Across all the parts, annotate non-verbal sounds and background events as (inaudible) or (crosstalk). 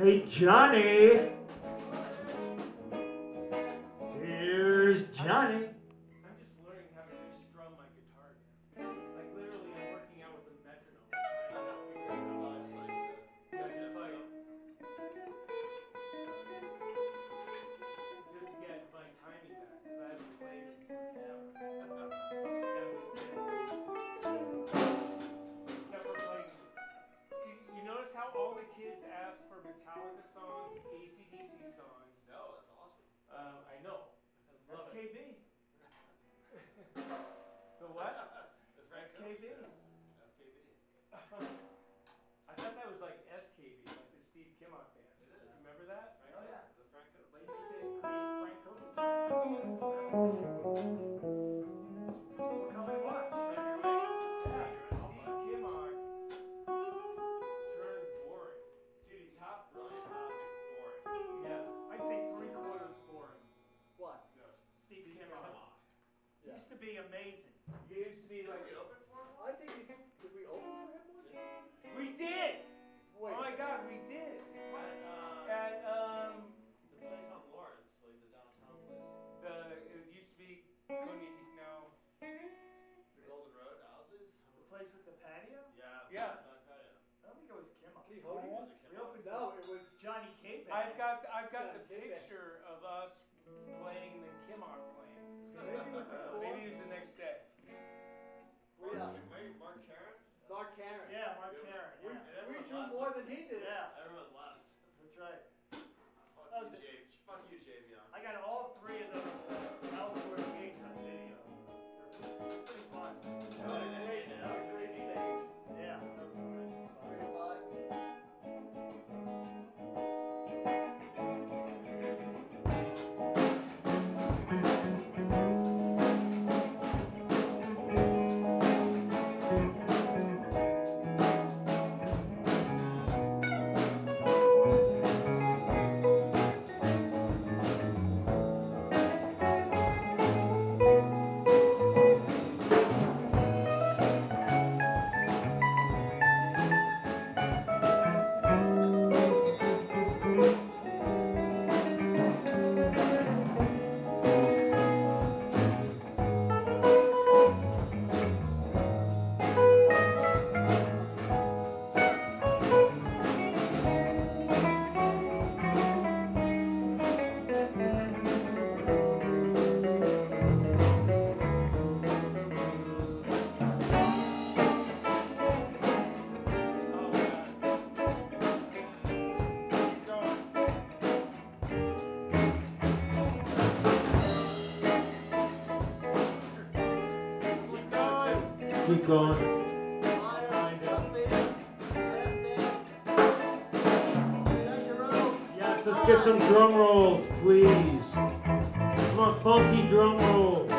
Hey, Johnny! be amazing. Yes, let's get some drum rolls, please. Come on, funky drum rolls.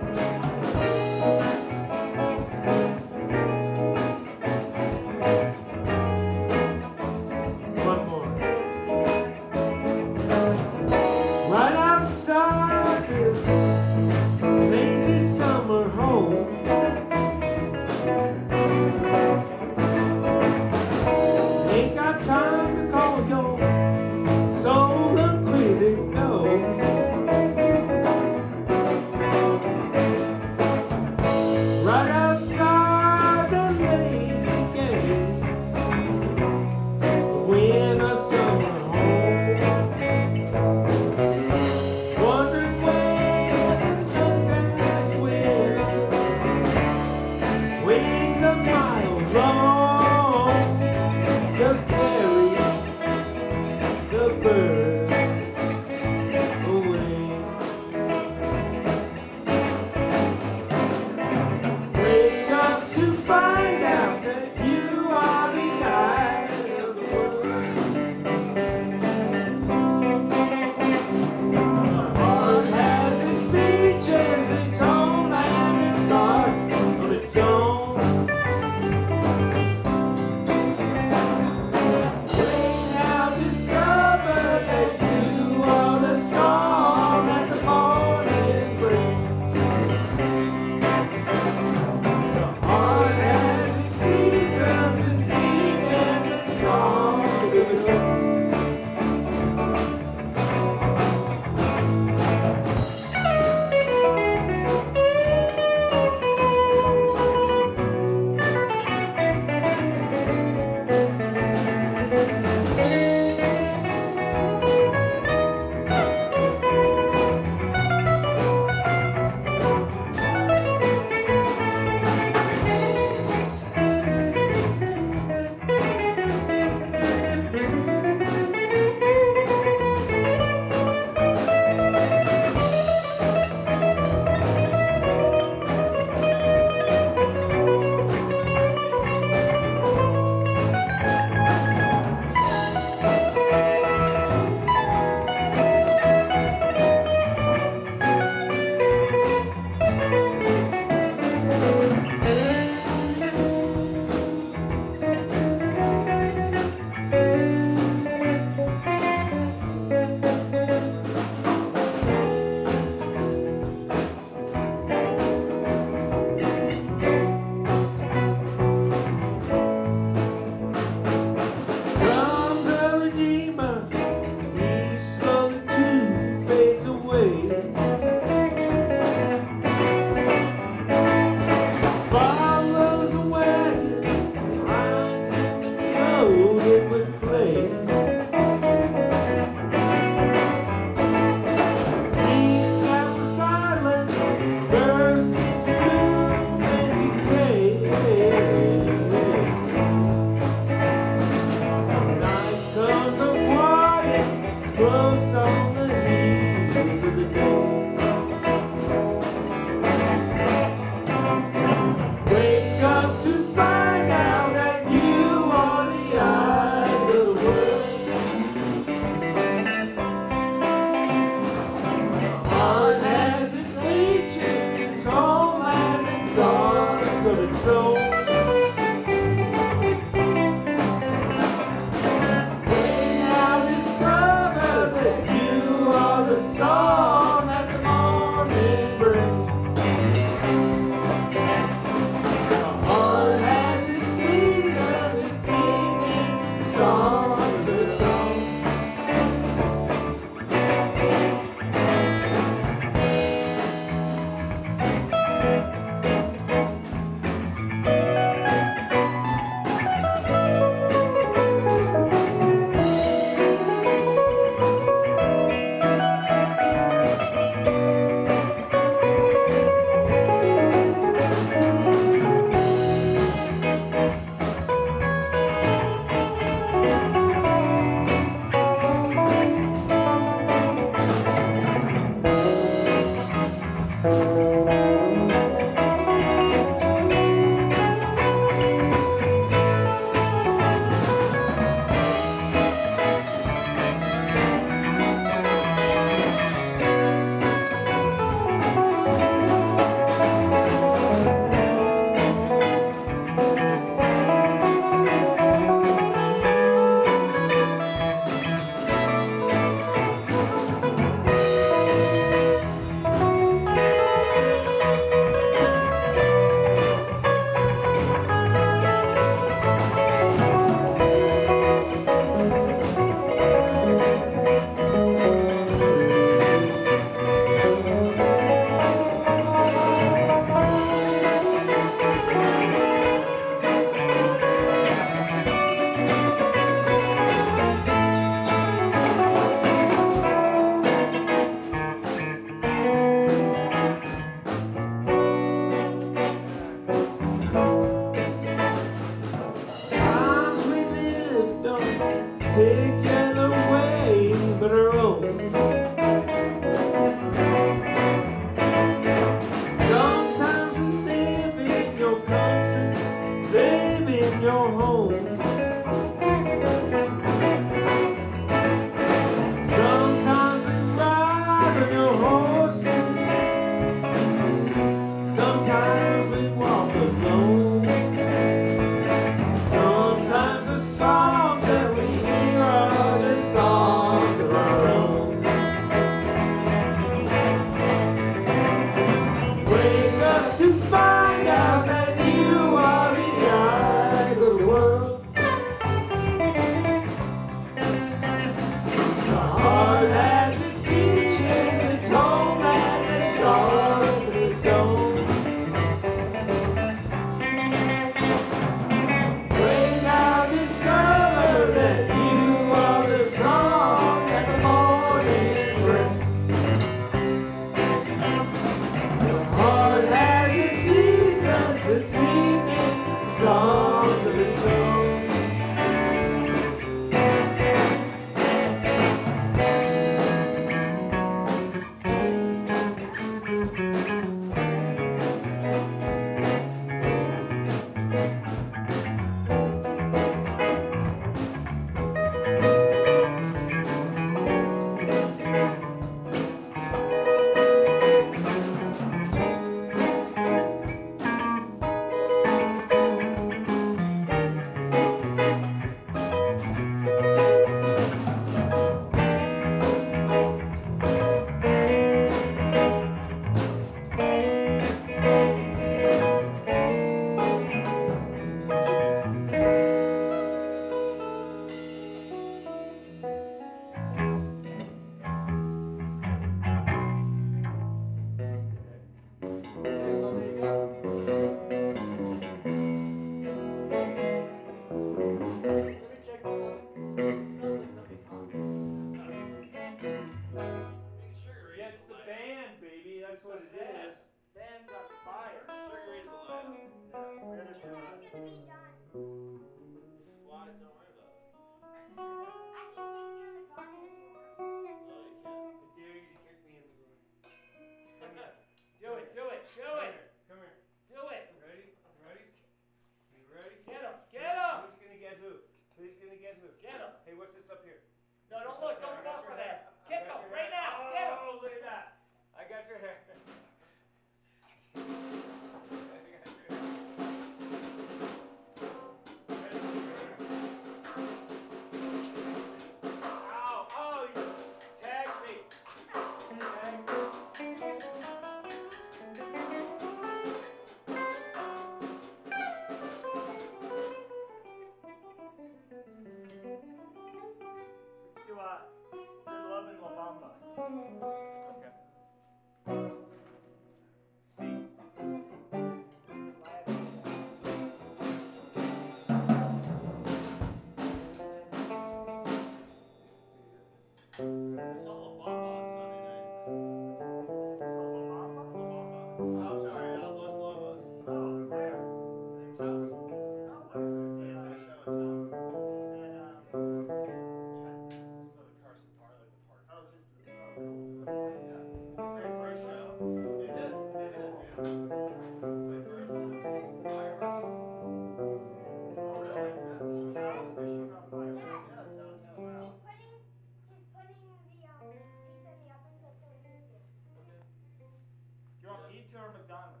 done.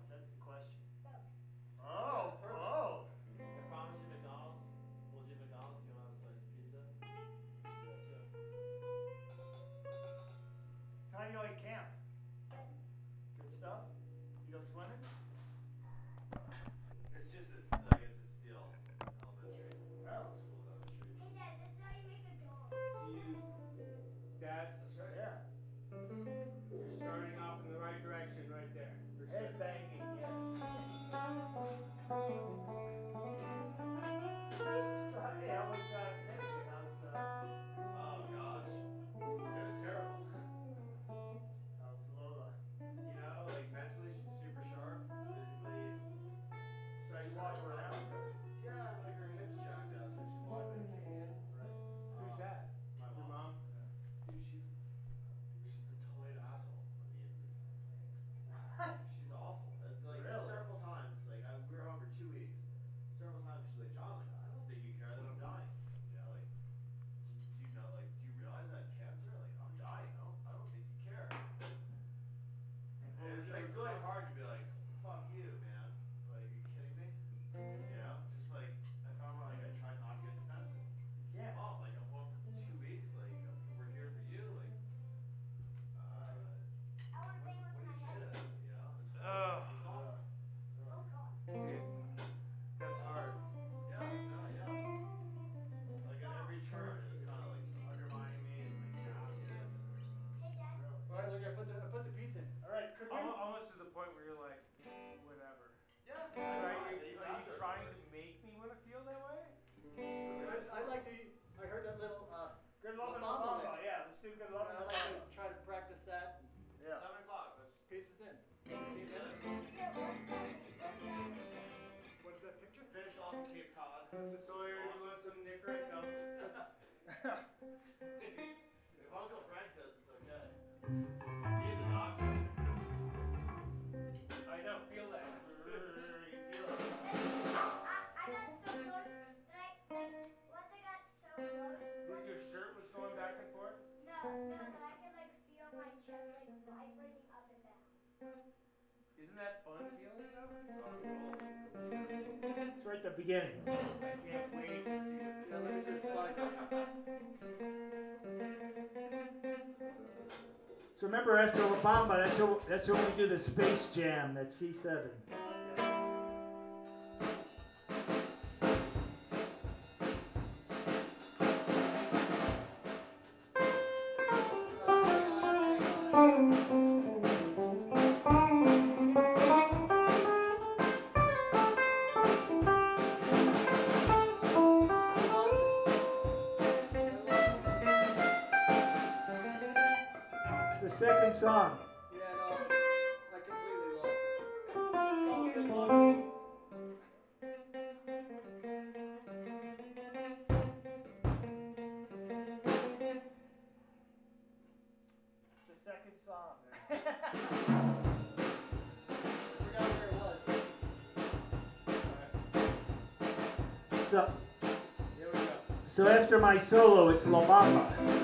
He is a doctor. I know, feel that i don't feel that (laughs) your shirt was going back and forth no that fun feeling though? It's right at the beginning. I can't wait to see it. remember after Obama, that's who, that's who we do the Space Jam, that's C7. sweet song. (laughs) so, so after my solo, it's La Bamba.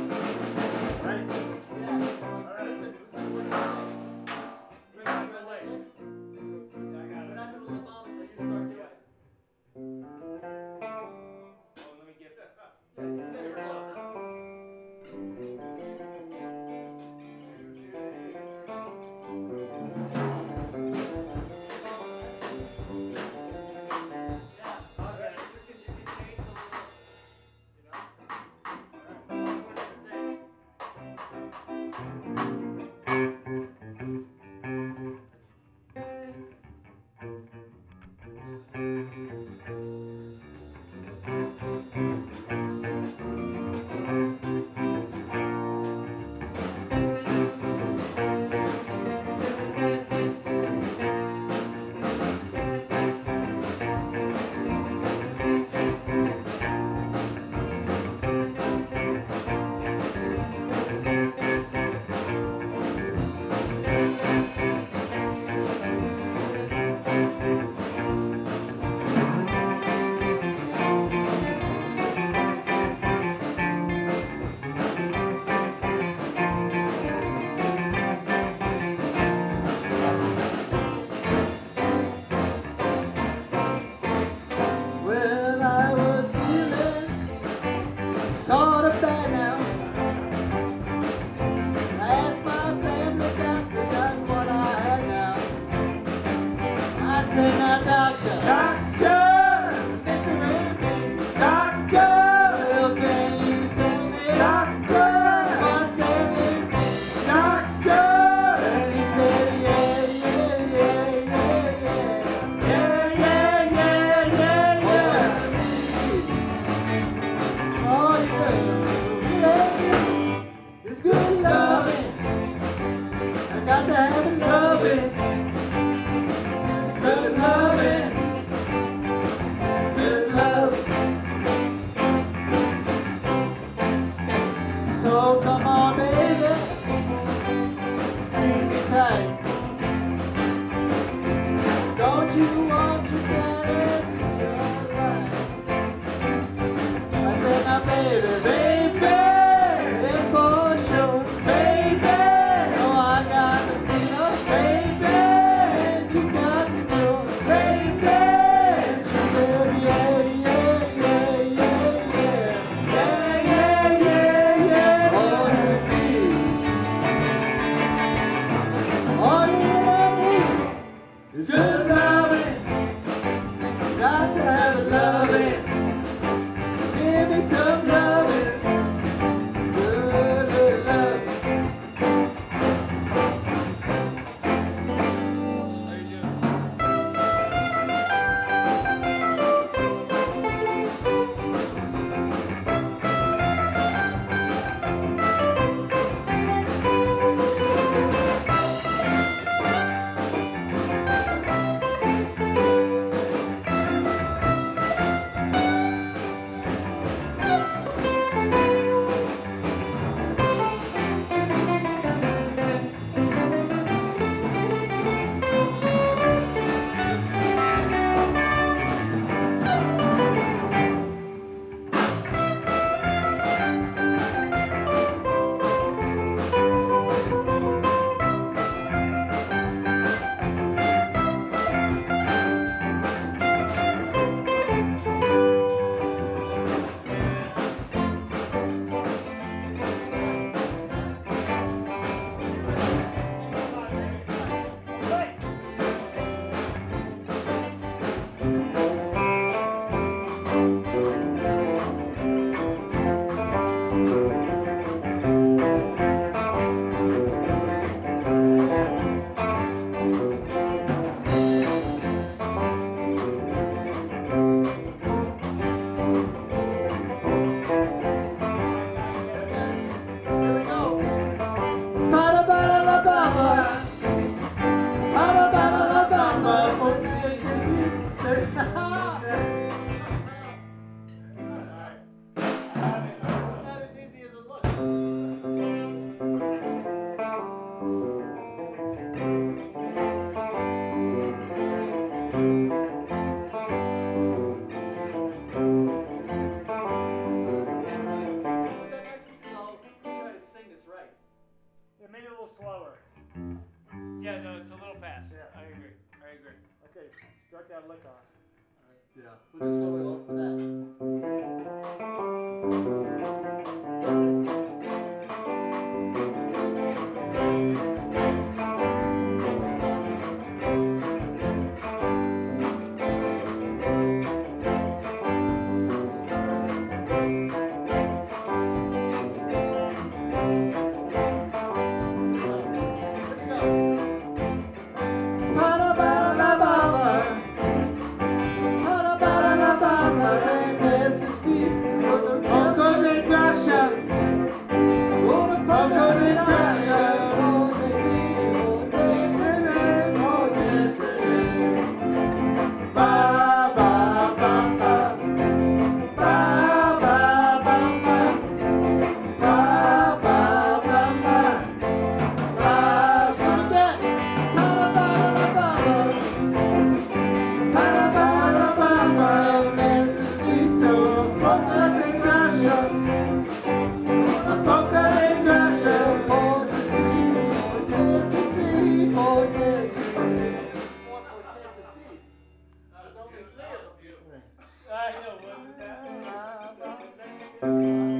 Música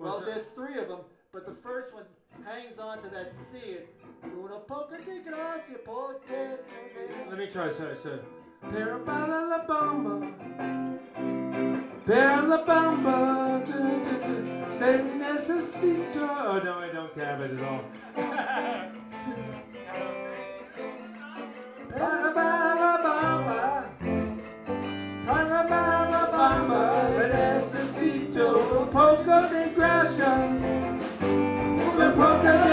Well, there's three of them, but the first one hangs on to that seed. Let me try, sir, sir. Parabalabamba. Paralabamba. Se necesito. Oh, no, I don't have it at all. (laughs) Parabamba. poker regression. The poker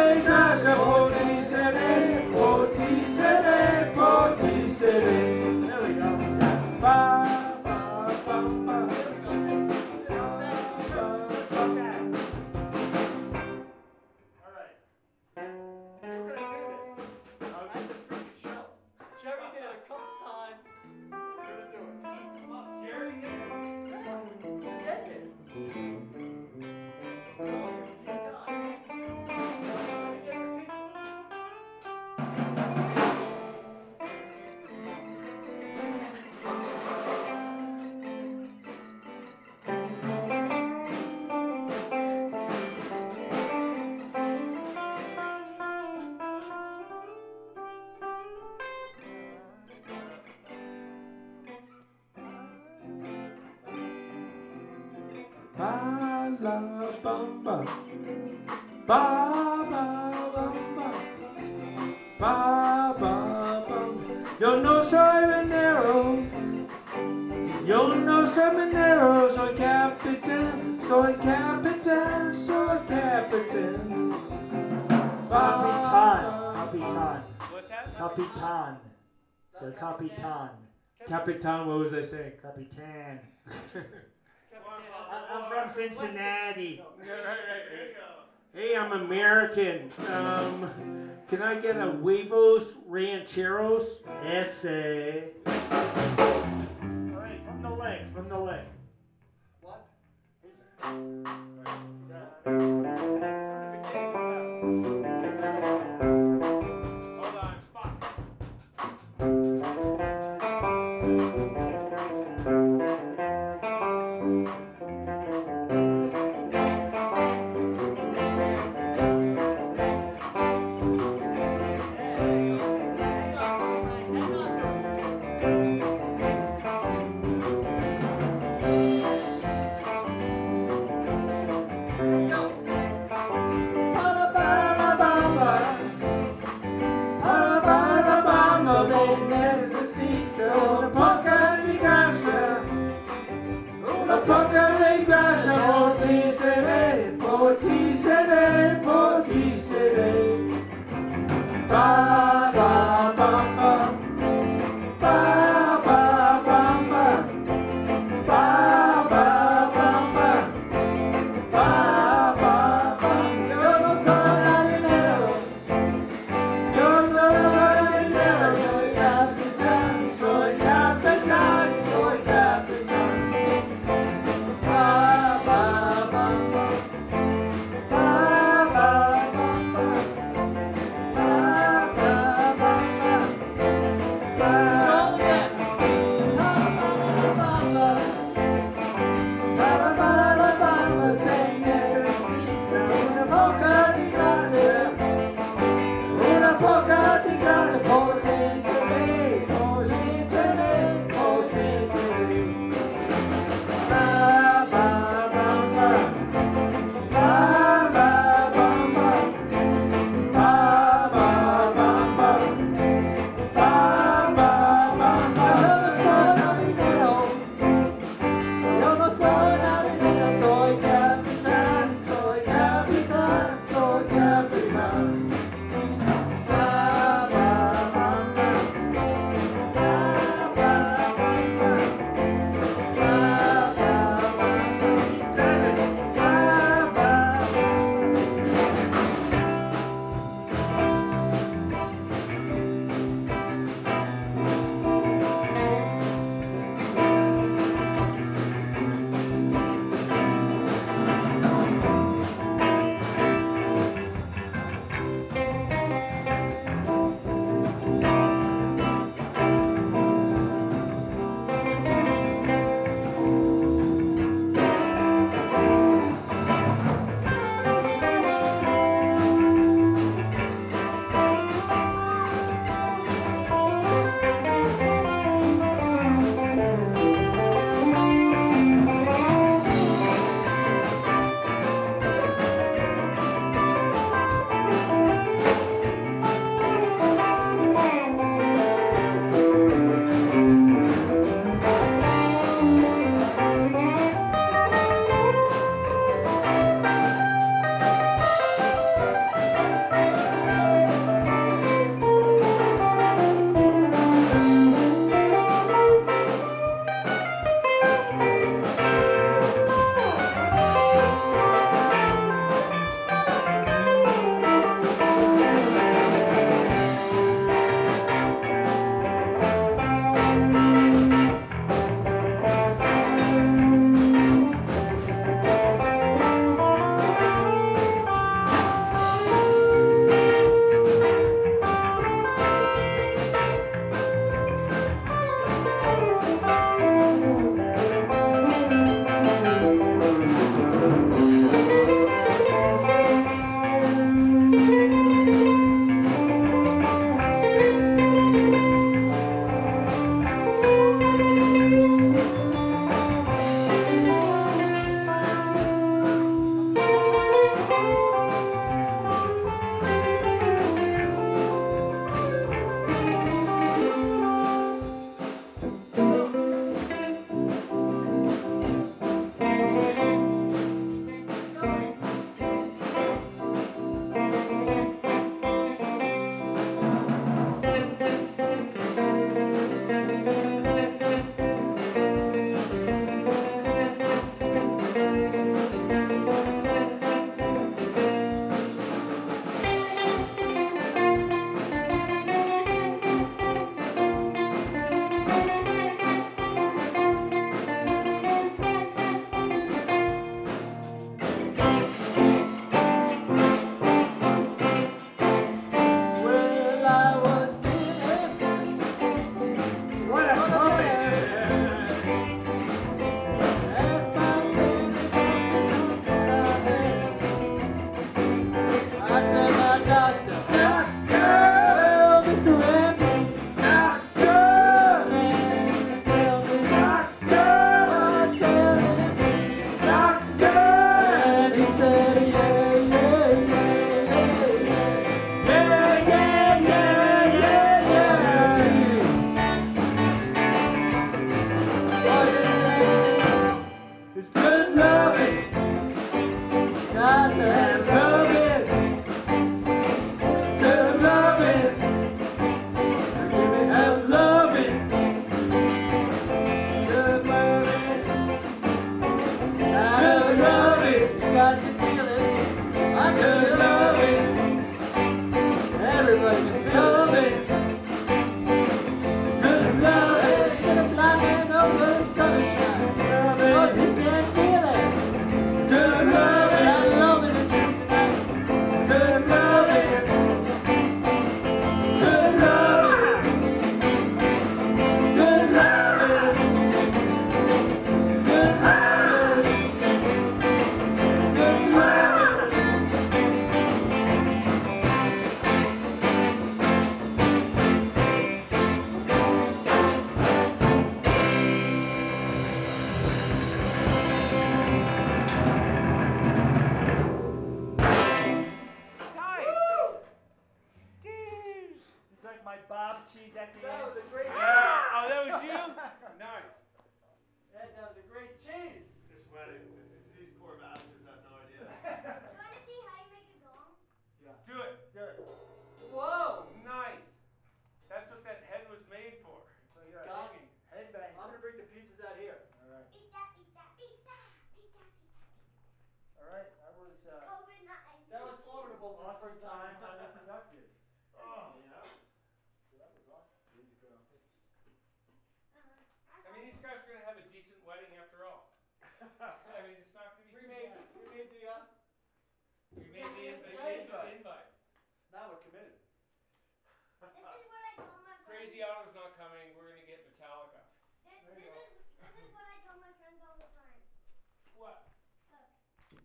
bum ba ba ba bum ba ba ba bum Yo no soy venero. Yo no soy venero. Soy capitán Soy capitán Soy capitán. Capitan Capitan Capitan Soy Capitan Capitan what was I saying? Capitan (laughs) from Cincinnati. Hey, I'm American. Um, can I get a huevos rancheros? Essay. All right, from the leg, from the leg.